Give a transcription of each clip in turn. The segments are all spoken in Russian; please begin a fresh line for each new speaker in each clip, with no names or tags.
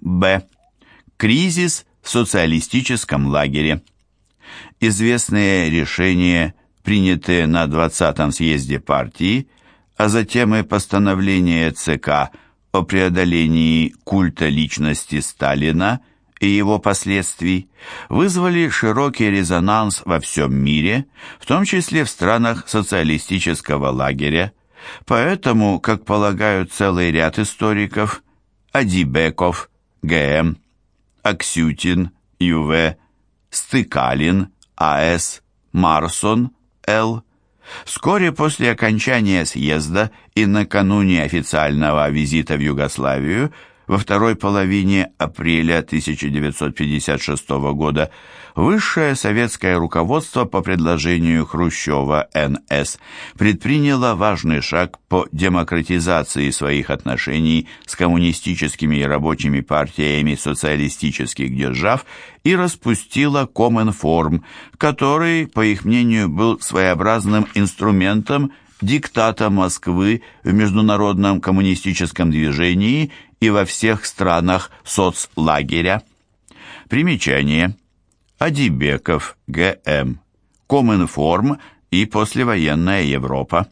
Б. Кризис в социалистическом лагере. Известные решения, принятые на 20-м съезде партии, а затем и постановление ЦК о преодолении культа личности Сталина и его последствий, вызвали широкий резонанс во всем мире, в том числе в странах социалистического лагеря, поэтому, как полагают целый ряд историков, Адибеков, Г.М., Аксютин, Ю.В., Стыкалин, А.С., Марсон, Л., Вскоре после окончания съезда и накануне официального визита в Югославию во второй половине апреля 1956 года высшее советское руководство по предложению Хрущева НС предприняло важный шаг по демократизации своих отношений с коммунистическими и рабочими партиями социалистических держав и распустило Коминформ, который, по их мнению, был своеобразным инструментом диктата Москвы в международном коммунистическом движении и во всех странах соцлагеря. Примечание. Адибеков, Г.М. Коминформ и послевоенная Европа.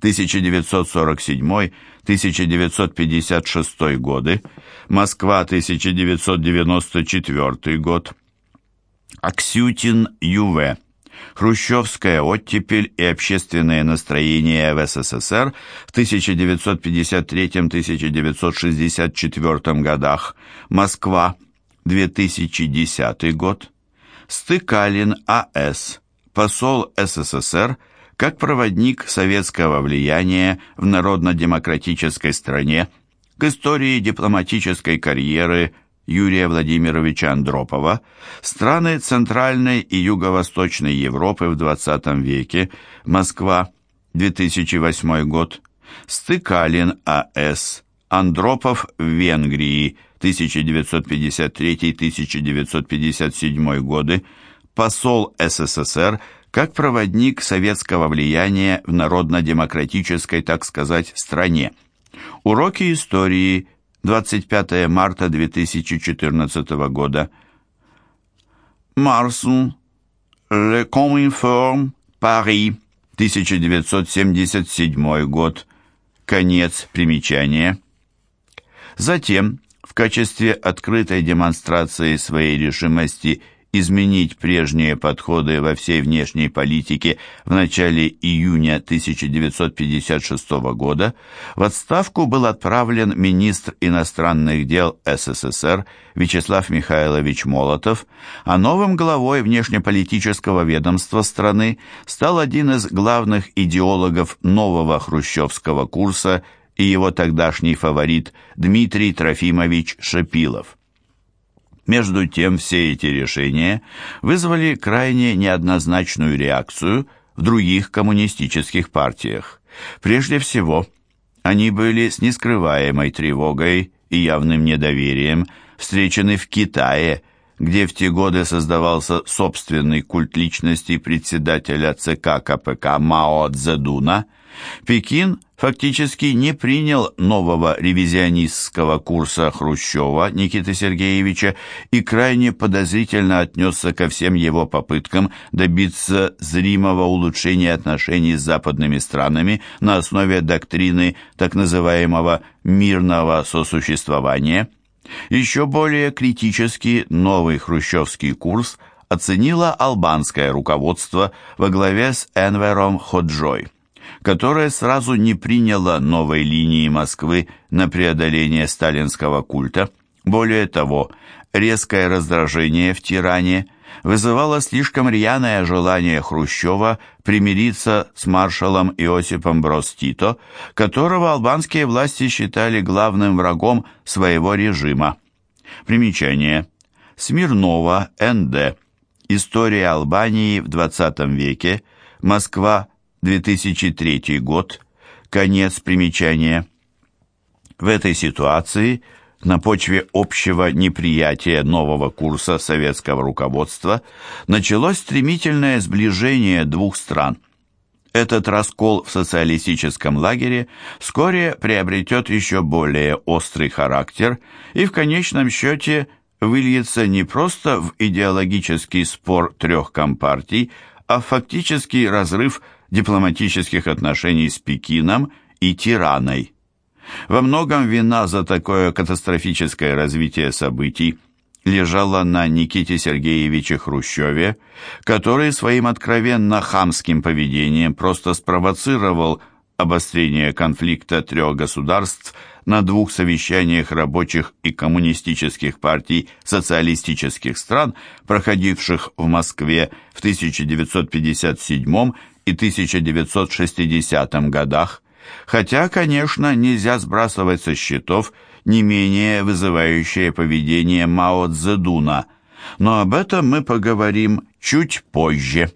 1947-1956 годы. Москва, 1994 год. Аксютин Ю.В. Хрущевская оттепель и общественные настроения в СССР в 1953-1964 годах, Москва, 2010 год, Стыкалин А.С., посол СССР, как проводник советского влияния в народно-демократической стране, к истории дипломатической карьеры Юрия Владимировича Андропова страны Центральной и Юго-Восточной Европы в XX веке, Москва, 2008 год, Стыкалин А.С., Андропов в Венгрии, 1953-1957 годы, посол СССР как проводник советского влияния в народно-демократической, так сказать, стране. Уроки истории 25 марта 2014 года. Марсон, Le Cominform, Paris, 1977 год. Конец примечания. Затем, в качестве открытой демонстрации своей решимости изменить прежние подходы во всей внешней политике в начале июня 1956 года в отставку был отправлен министр иностранных дел СССР Вячеслав Михайлович Молотов, а новым главой внешнеполитического ведомства страны стал один из главных идеологов нового хрущевского курса и его тогдашний фаворит Дмитрий Трофимович Шепилов. Между тем, все эти решения вызвали крайне неоднозначную реакцию в других коммунистических партиях. Прежде всего, они были с нескрываемой тревогой и явным недоверием встречены в Китае, где в те годы создавался собственный культ личности председателя ЦК КПК Мао Цзэдуна – Пекин фактически не принял нового ревизионистского курса Хрущева Никиты Сергеевича и крайне подозрительно отнесся ко всем его попыткам добиться зримого улучшения отношений с западными странами на основе доктрины так называемого «мирного сосуществования». Еще более критически новый хрущевский курс оценило албанское руководство во главе с Энвером Ходжой которая сразу не приняла новой линии Москвы на преодоление сталинского культа. Более того, резкое раздражение в Тиране вызывало слишком рьяное желание Хрущева примириться с маршалом Иосипом Брос Тито, которого албанские власти считали главным врагом своего режима. Примечание. Смирнова, Н.Д. История Албании в XX веке. Москва, 2003 год, конец примечания. В этой ситуации, на почве общего неприятия нового курса советского руководства, началось стремительное сближение двух стран. Этот раскол в социалистическом лагере вскоре приобретет еще более острый характер и в конечном счете выльется не просто в идеологический спор трех компартий, а в фактический разрыв дипломатических отношений с Пекином и Тираной. Во многом вина за такое катастрофическое развитие событий лежала на Никите Сергеевиче Хрущеве, который своим откровенно хамским поведением просто спровоцировал обострение конфликта трех государств на двух совещаниях рабочих и коммунистических партий социалистических стран, проходивших в Москве в 1957 и 1960 годах, хотя, конечно, нельзя сбрасывать со счетов не менее вызывающее поведение Мао Цзэдуна, но об этом мы поговорим чуть позже.